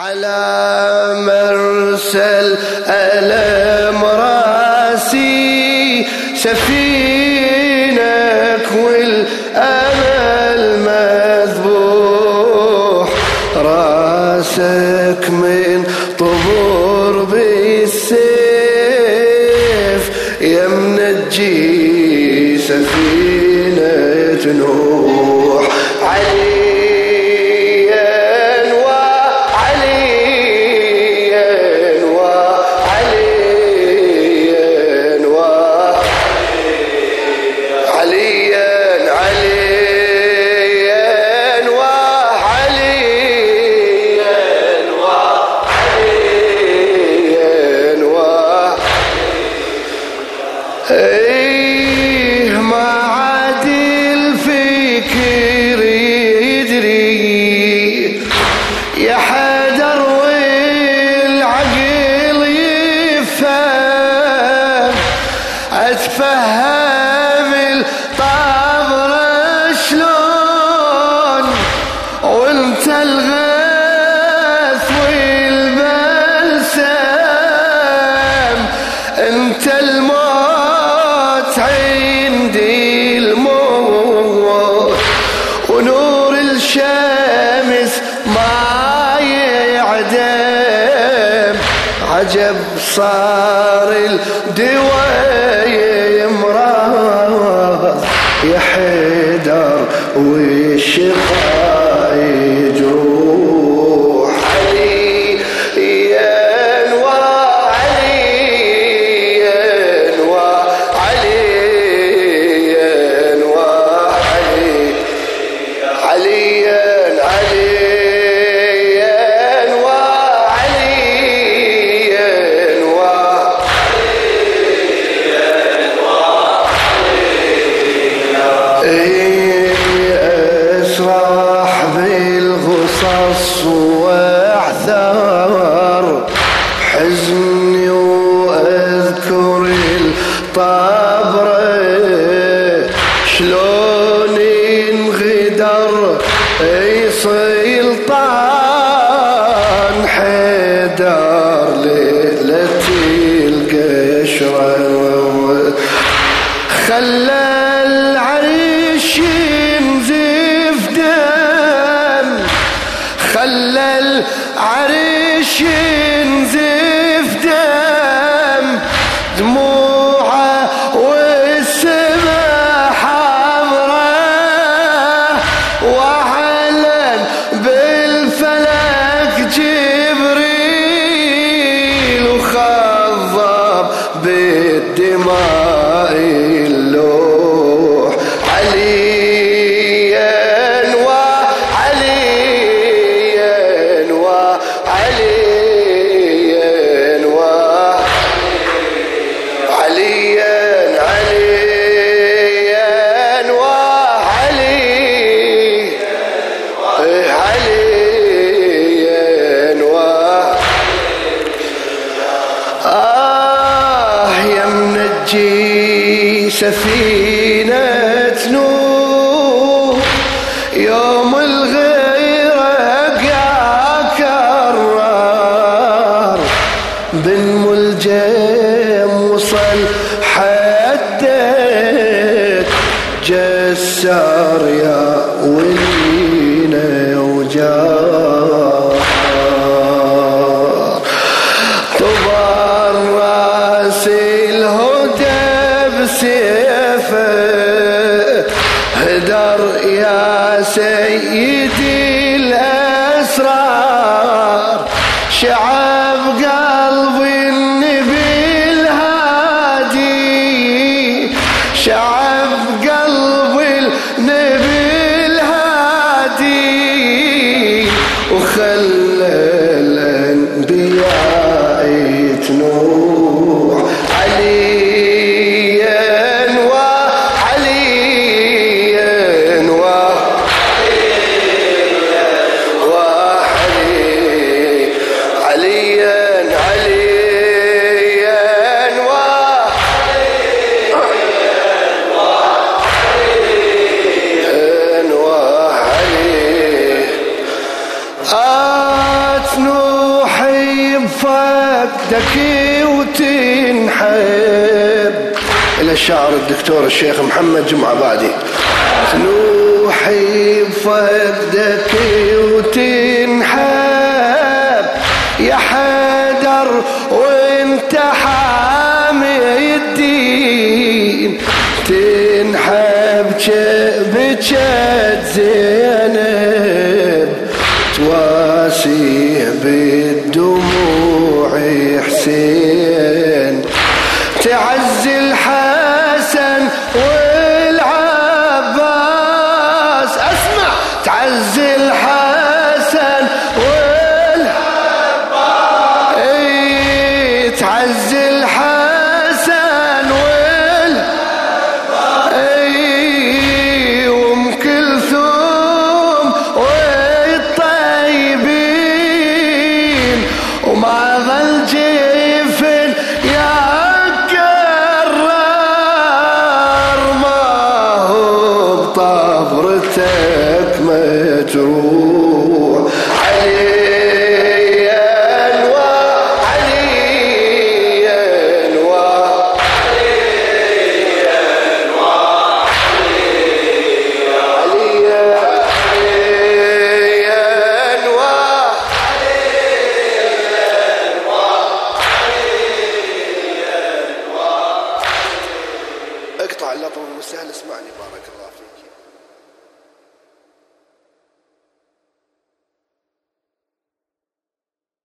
على مرسل ألم راسي. سفينك والأمل مذبوح. راسك من طبور بالسيف. يا منجي سفينة نوح إيه ما عاد الفكر يدري يا حدر والعقل يفهم أتفهم الطامر شلون وأنت الغث والبلسم أنت الموت عجب صار الدواء مرض يا حيدر والشفاء سلطان حيدر ليلتي القشرة؟ خلى العريش ينزف دم. خلى العريش ينزف دم. سفينة نور يوم الغيرة يا كرار بن ملجم وصل حدك جسار يا ولينا وجار. طبر الأسرار. شعب بفقدك وتنحب. إلى الشاعر الدكتور الشيخ محمد جمعة بادي. نوحي بفقدك وتنحب. يا حيدر وانت حامي الدين. تنحب بجد زينب. تواسيه بالدموع see مجروح علي انواع علي انواع علي علي انواع اقطع اللطم المستهل اسمعني بارك الله فيك.